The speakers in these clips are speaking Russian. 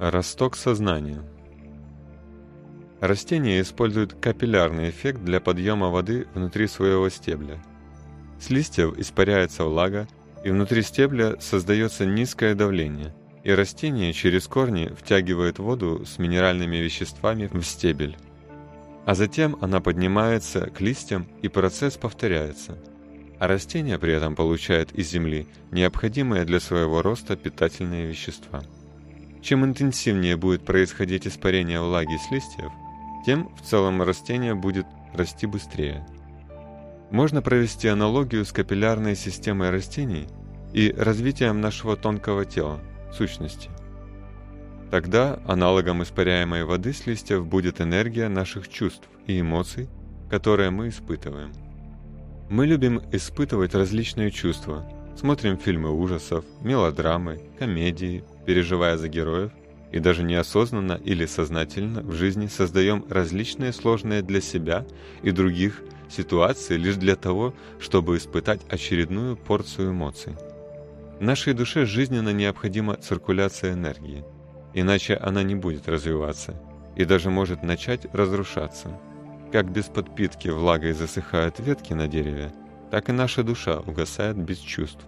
Росток сознания. Растения используют капиллярный эффект для подъема воды внутри своего стебля. С листьев испаряется влага, и внутри стебля создается низкое давление, и растение через корни втягивает воду с минеральными веществами в стебель. А затем она поднимается к листьям, и процесс повторяется. А растение при этом получает из земли необходимые для своего роста питательные вещества. Чем интенсивнее будет происходить испарение влаги с листьев, тем в целом растение будет расти быстрее. Можно провести аналогию с капиллярной системой растений и развитием нашего тонкого тела, сущности. Тогда аналогом испаряемой воды с листьев будет энергия наших чувств и эмоций, которые мы испытываем. Мы любим испытывать различные чувства, смотрим фильмы ужасов, мелодрамы, комедии, переживая за героев, и даже неосознанно или сознательно в жизни создаем различные сложные для себя и других ситуации лишь для того, чтобы испытать очередную порцию эмоций. Нашей душе жизненно необходима циркуляция энергии, иначе она не будет развиваться и даже может начать разрушаться. Как без подпитки влагой засыхают ветки на дереве, так и наша душа угасает без чувств.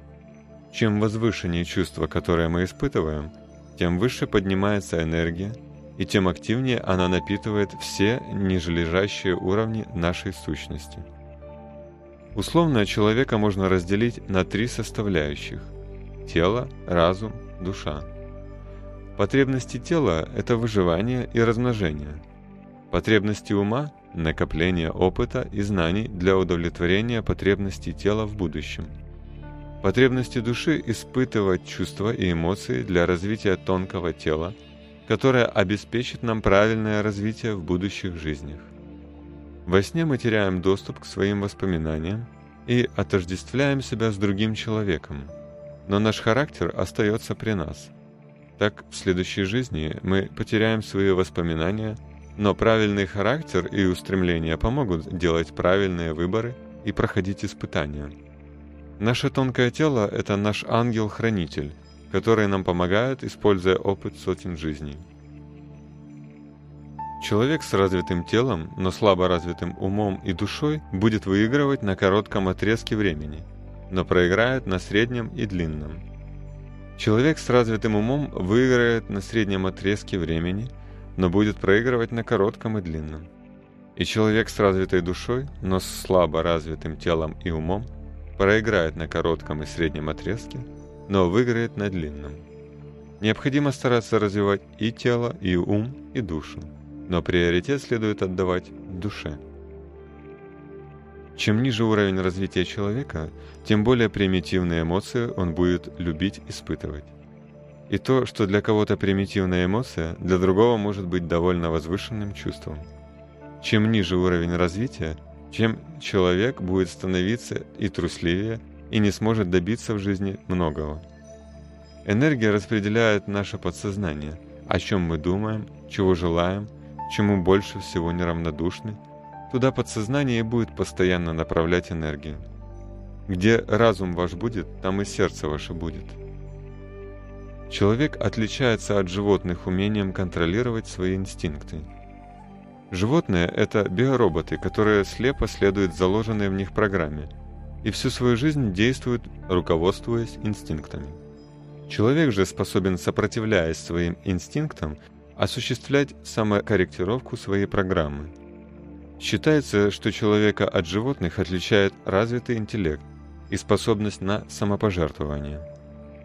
Чем возвышеннее чувства, которые мы испытываем, тем выше поднимается энергия, и тем активнее она напитывает все нижележащие уровни нашей сущности. Условно человека можно разделить на три составляющих – тело, разум, душа. Потребности тела – это выживание и размножение. Потребности ума – накопление опыта и знаний для удовлетворения потребностей тела в будущем – Потребности души – испытывать чувства и эмоции для развития тонкого тела, которое обеспечит нам правильное развитие в будущих жизнях. Во сне мы теряем доступ к своим воспоминаниям и отождествляем себя с другим человеком, но наш характер остается при нас. Так, в следующей жизни мы потеряем свои воспоминания, но правильный характер и устремления помогут делать правильные выборы и проходить испытания. Наше тонкое тело – это наш ангел-хранитель, который нам помогает, используя опыт сотен жизней. Человек с развитым телом, но слабо развитым умом и душой будет выигрывать на коротком отрезке времени, но проиграет на среднем и длинном. Человек с развитым умом выиграет на среднем отрезке времени, но будет проигрывать на коротком и длинном. И человек с развитой душой, но с слабо развитым телом и умом – проиграет на коротком и среднем отрезке, но выиграет на длинном. Необходимо стараться развивать и тело, и ум, и душу, но приоритет следует отдавать душе. Чем ниже уровень развития человека, тем более примитивные эмоции он будет любить испытывать. И то, что для кого-то примитивная эмоция, для другого может быть довольно возвышенным чувством. Чем ниже уровень развития, чем человек будет становиться и трусливее, и не сможет добиться в жизни многого. Энергия распределяет наше подсознание, о чем мы думаем, чего желаем, чему больше всего неравнодушны. Туда подсознание и будет постоянно направлять энергию. Где разум ваш будет, там и сердце ваше будет. Человек отличается от животных умением контролировать свои инстинкты – Животные – это биороботы, которые слепо следуют заложенной в них программе и всю свою жизнь действуют, руководствуясь инстинктами. Человек же способен, сопротивляясь своим инстинктам, осуществлять самокорректировку своей программы. Считается, что человека от животных отличает развитый интеллект и способность на самопожертвование.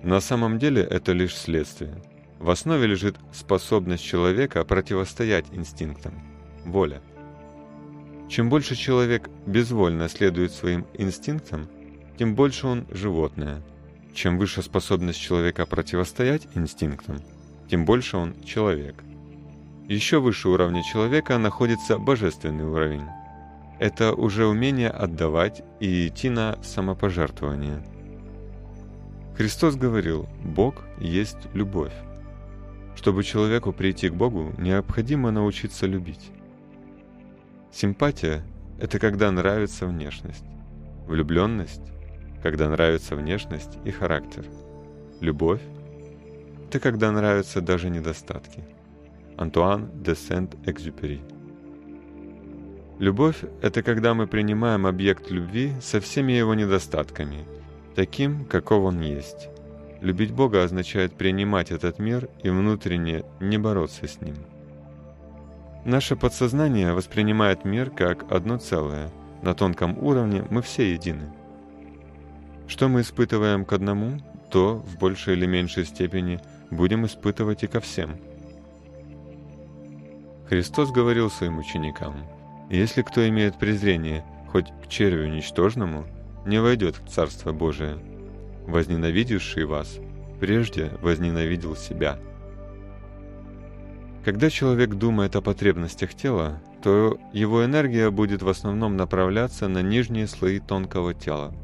На самом деле это лишь следствие. В основе лежит способность человека противостоять инстинктам воля. Чем больше человек безвольно следует своим инстинктам, тем больше он животное. Чем выше способность человека противостоять инстинктам, тем больше он человек. Еще выше уровня человека находится божественный уровень. Это уже умение отдавать и идти на самопожертвование. Христос говорил, Бог есть любовь. Чтобы человеку прийти к Богу, необходимо научиться любить. Симпатия – это когда нравится внешность. Влюбленность – когда нравится внешность и характер. Любовь это когда нравятся даже недостатки. Антуан де Сент-Экзюпери Любовь – это когда мы принимаем объект любви со всеми его недостатками, таким, каков он есть. Любить Бога означает принимать этот мир и внутренне не бороться с ним. Наше подсознание воспринимает мир как одно целое. На тонком уровне мы все едины. Что мы испытываем к одному, то в большей или меньшей степени будем испытывать и ко всем. Христос говорил своим ученикам – если кто имеет презрение хоть к червю ничтожному, не войдет в Царство Божие. Возненавидевший вас прежде возненавидел себя. Когда человек думает о потребностях тела, то его энергия будет в основном направляться на нижние слои тонкого тела.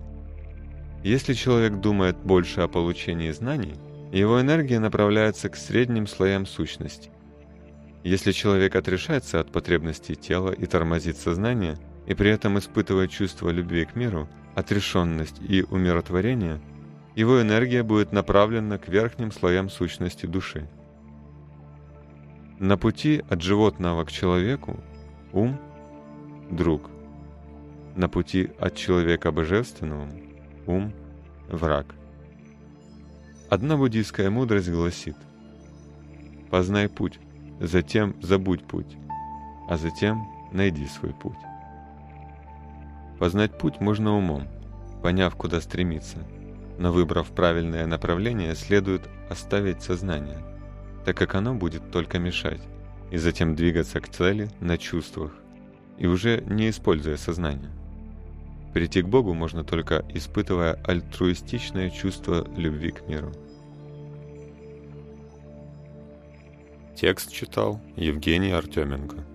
Если человек думает больше о получении знаний, его энергия направляется к средним слоям сущности. Если человек отрешается от потребностей тела и тормозит сознание, и при этом испытывает чувство любви к миру, отрешенность и умиротворение, его энергия будет направлена к верхним слоям сущности души. На пути от животного к человеку ум – друг. На пути от человека божественному ум – враг. Одна буддийская мудрость гласит «Познай путь, затем забудь путь, а затем найди свой путь. Познать путь можно умом, поняв, куда стремиться, но выбрав правильное направление, следует оставить сознание, так как оно будет только мешать, и затем двигаться к цели на чувствах, и уже не используя сознание. Прийти к Богу можно только испытывая альтруистичное чувство любви к миру. Текст читал Евгений Артеменко.